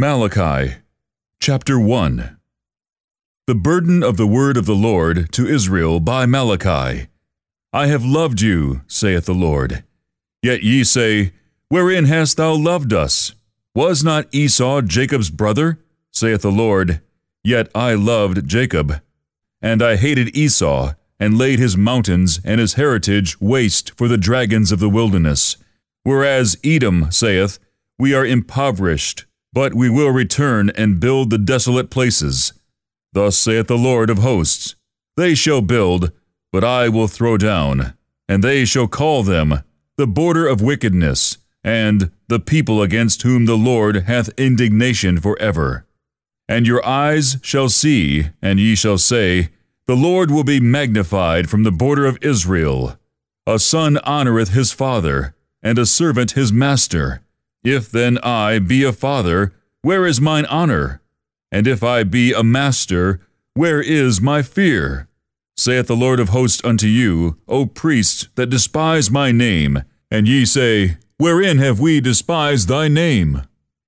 Malachi, chapter 1 The burden of the word of the Lord to Israel by Malachi. I have loved you, saith the Lord. Yet ye say, Wherein hast thou loved us? Was not Esau Jacob's brother? saith the Lord. Yet I loved Jacob. And I hated Esau, and laid his mountains and his heritage waste for the dragons of the wilderness. Whereas Edom saith, We are impoverished, but we will return and build the desolate places. Thus saith the Lord of hosts They shall build, but I will throw down, and they shall call them the border of wickedness, and the people against whom the Lord hath indignation for ever. And your eyes shall see, and ye shall say, The Lord will be magnified from the border of Israel. A son honoureth his father, and a servant his master. If then I be a father, where is mine honor? And if I be a master, where is my fear? Saith the Lord of hosts unto you, O priests that despise my name, and ye say, Wherein have we despised thy name?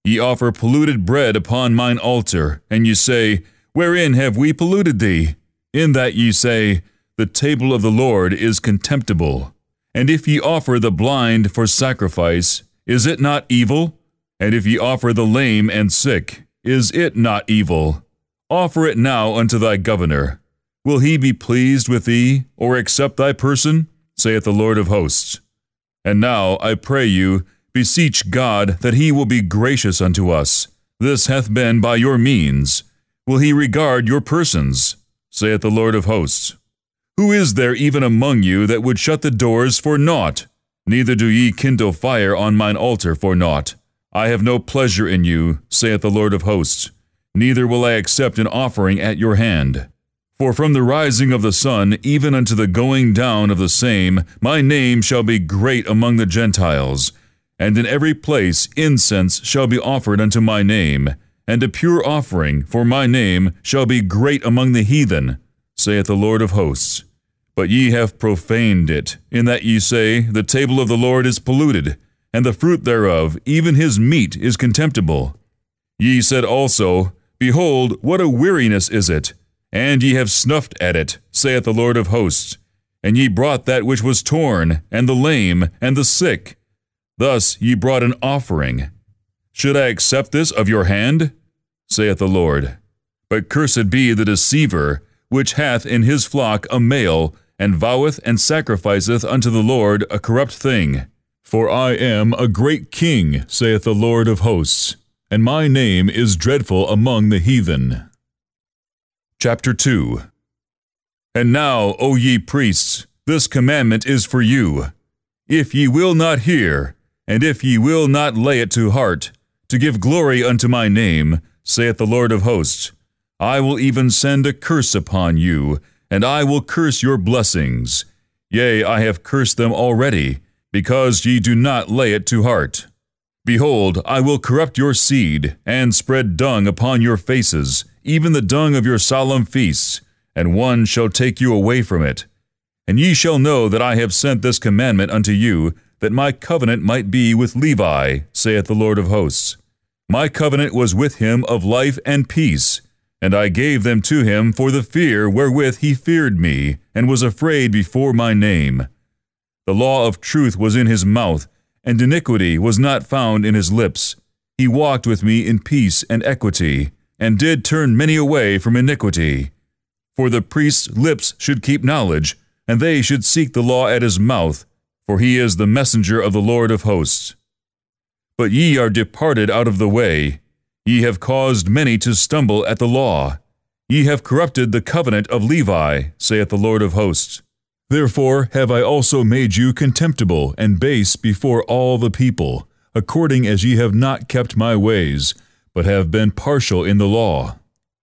Ye offer polluted bread upon mine altar, and ye say, Wherein have we polluted thee? In that ye say, The table of the Lord is contemptible. And if ye offer the blind for sacrifice, is it not evil? And if ye offer the lame and sick, is it not evil? Offer it now unto thy governor. Will he be pleased with thee, or accept thy person? saith the Lord of hosts. And now, I pray you, beseech God that he will be gracious unto us. This hath been by your means. Will he regard your persons? saith the Lord of hosts. Who is there even among you that would shut the doors for naught? Neither do ye kindle fire on mine altar for naught. I have no pleasure in you, saith the Lord of hosts. Neither will I accept an offering at your hand. For from the rising of the sun even unto the going down of the same, my name shall be great among the Gentiles. And in every place incense shall be offered unto my name, and a pure offering for my name shall be great among the heathen, saith the Lord of hosts. But ye have profaned it, in that ye say, The table of the Lord is polluted, and the fruit thereof, even his meat, is contemptible. Ye said also, Behold, what a weariness is it! And ye have snuffed at it, saith the Lord of hosts. And ye brought that which was torn, and the lame, and the sick. Thus ye brought an offering. Should I accept this of your hand? saith the Lord. But cursed be the deceiver, which hath in his flock a male, and voweth and sacrificeth unto the Lord a corrupt thing. For I am a great king, saith the Lord of hosts, and my name is dreadful among the heathen. Chapter 2 And now, O ye priests, this commandment is for you. If ye will not hear, and if ye will not lay it to heart, to give glory unto my name, saith the Lord of hosts, I will even send a curse upon you, and I will curse your blessings. Yea, I have cursed them already, because ye do not lay it to heart. Behold, I will corrupt your seed, and spread dung upon your faces, even the dung of your solemn feasts, and one shall take you away from it. And ye shall know that I have sent this commandment unto you, that my covenant might be with Levi, saith the Lord of hosts. My covenant was with him of life and peace, and I gave them to him for the fear wherewith he feared me, and was afraid before my name. The law of truth was in his mouth, and iniquity was not found in his lips. He walked with me in peace and equity, and did turn many away from iniquity. For the priest's lips should keep knowledge, and they should seek the law at his mouth, for he is the messenger of the Lord of hosts. But ye are departed out of the way, Ye have caused many to stumble at the law. Ye have corrupted the covenant of Levi, saith the Lord of hosts. Therefore have I also made you contemptible and base before all the people, according as ye have not kept my ways, but have been partial in the law.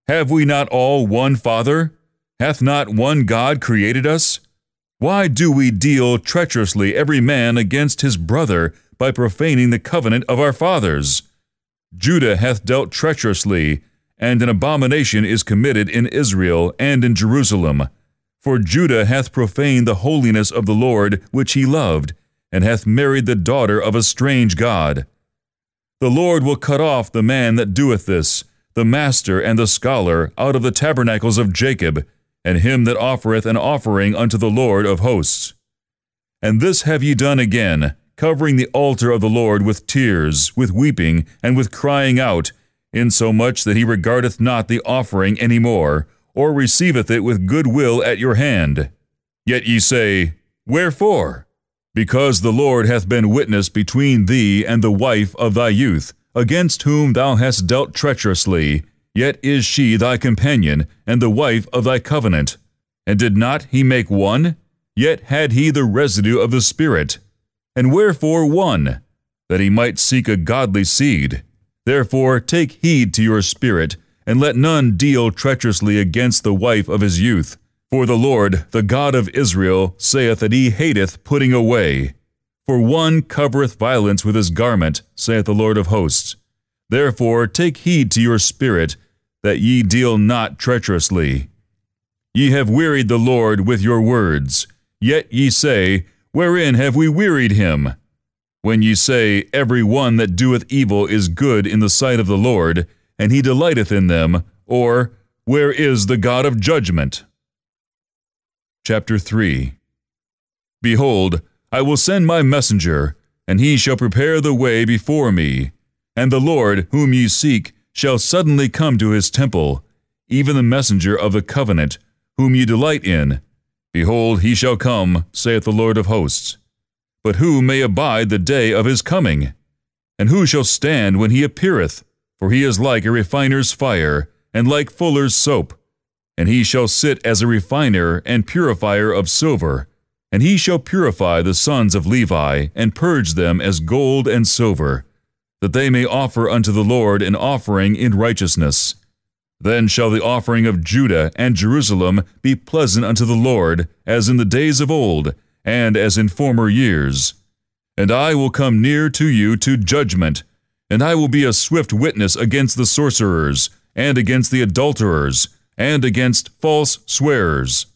Have we not all one Father? Hath not one God created us? Why do we deal treacherously every man against his brother by profaning the covenant of our fathers? Judah hath dealt treacherously, and an abomination is committed in Israel and in Jerusalem. For Judah hath profaned the holiness of the Lord which he loved, and hath married the daughter of a strange God. The Lord will cut off the man that doeth this, the master and the scholar, out of the tabernacles of Jacob, and him that offereth an offering unto the Lord of hosts. And this have ye done again, covering the altar of the Lord with tears, with weeping, and with crying out, insomuch that he regardeth not the offering any more, or receiveth it with good will at your hand. Yet ye say, Wherefore? Because the Lord hath been witness between thee and the wife of thy youth, against whom thou hast dealt treacherously, yet is she thy companion, and the wife of thy covenant. And did not he make one? Yet had he the residue of the Spirit. And wherefore one? That he might seek a godly seed. Therefore take heed to your spirit, and let none deal treacherously against the wife of his youth. For the Lord, the God of Israel, saith that he hateth putting away. For one covereth violence with his garment, saith the Lord of hosts. Therefore take heed to your spirit, that ye deal not treacherously. Ye have wearied the Lord with your words. Yet ye say, Wherein have we wearied him? When ye say, Every one that doeth evil is good in the sight of the Lord, and he delighteth in them, or, Where is the God of judgment? Chapter 3 Behold, I will send my messenger, and he shall prepare the way before me. And the Lord, whom ye seek, shall suddenly come to his temple, even the messenger of the covenant, whom ye delight in. Behold, he shall come, saith the Lord of hosts. But who may abide the day of his coming? And who shall stand when he appeareth? For he is like a refiner's fire, and like fuller's soap. And he shall sit as a refiner and purifier of silver. And he shall purify the sons of Levi, and purge them as gold and silver, that they may offer unto the Lord an offering in righteousness. Then shall the offering of Judah and Jerusalem be pleasant unto the Lord, as in the days of old, and as in former years. And I will come near to you to judgment, and I will be a swift witness against the sorcerers, and against the adulterers, and against false swearers,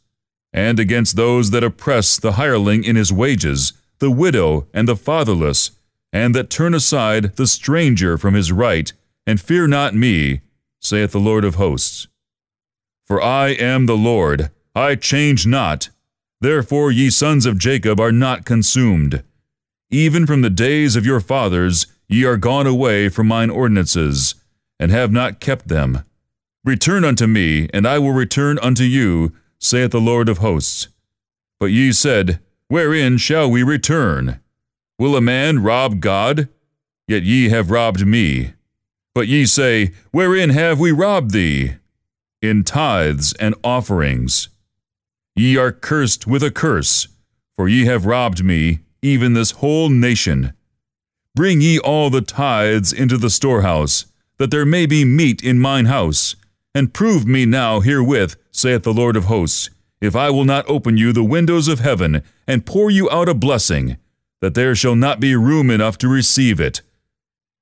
and against those that oppress the hireling in his wages, the widow and the fatherless, and that turn aside the stranger from his right, and fear not me, saith the Lord of hosts. For I am the Lord, I change not. Therefore ye sons of Jacob are not consumed. Even from the days of your fathers Ye are gone away from mine ordinances, and have not kept them. Return unto me, and I will return unto you, saith the Lord of hosts. But ye said, Wherein shall we return? Will a man rob God? Yet ye have robbed me. But ye say, Wherein have we robbed thee? In tithes and offerings. Ye are cursed with a curse, for ye have robbed me, even this whole nation. Bring ye all the tithes into the storehouse, that there may be meat in mine house. And prove me now herewith, saith the Lord of hosts, if I will not open you the windows of heaven, and pour you out a blessing, that there shall not be room enough to receive it.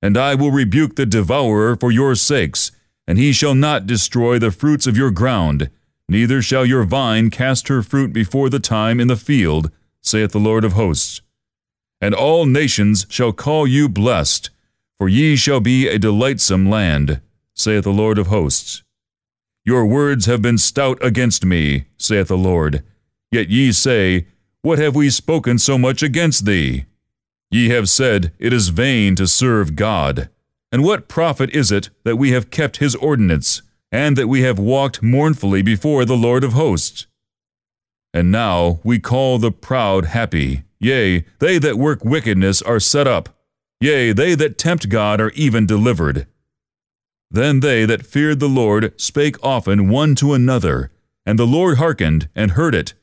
And I will rebuke the devourer for your sakes, and he shall not destroy the fruits of your ground, neither shall your vine cast her fruit before the time in the field, saith the Lord of hosts and all nations shall call you blessed, for ye shall be a delightsome land, saith the Lord of hosts. Your words have been stout against me, saith the Lord. Yet ye say, What have we spoken so much against thee? Ye have said, It is vain to serve God. And what profit is it that we have kept his ordinance, and that we have walked mournfully before the Lord of hosts? And now we call the proud happy. Yea, they that work wickedness are set up. Yea, they that tempt God are even delivered. Then they that feared the Lord spake often one to another, and the Lord hearkened and heard it.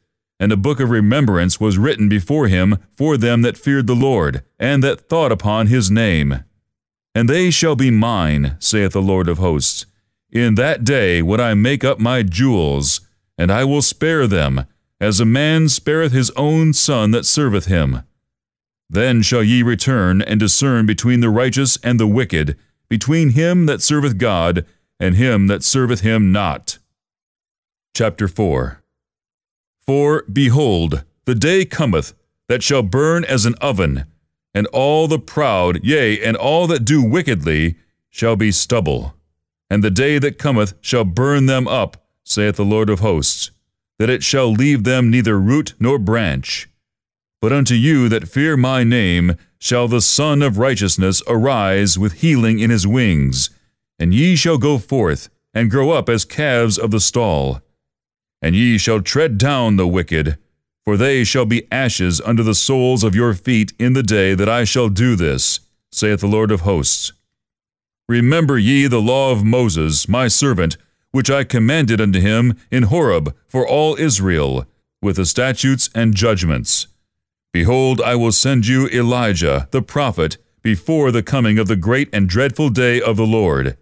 And a book of remembrance was written before him for them that feared the Lord, and that thought upon his name. And they shall be mine, saith the Lord of hosts. In that day would I make up my jewels, and I will spare them, as a man spareth his own son that serveth him. Then shall ye return and discern between the righteous and the wicked, between him that serveth God and him that serveth him not. Chapter 4 For, behold, the day cometh that shall burn as an oven, and all the proud, yea, and all that do wickedly, shall be stubble. And the day that cometh shall burn them up, saith the Lord of hosts, that it shall leave them neither root nor branch. But unto you that fear my name shall the Sun of Righteousness arise with healing in his wings, and ye shall go forth, and grow up as calves of the stall. And ye shall tread down the wicked, for they shall be ashes under the soles of your feet in the day that I shall do this, saith the Lord of hosts. Remember ye the law of Moses, my servant, which I commanded unto him in Horeb for all Israel, with the statutes and judgments. Behold, I will send you Elijah, the prophet, before the coming of the great and dreadful day of the Lord.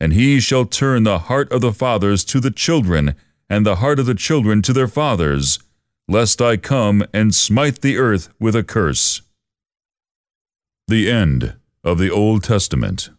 And he shall turn the heart of the fathers to the children, and the heart of the children to their fathers, lest I come and smite the earth with a curse. The End of the Old Testament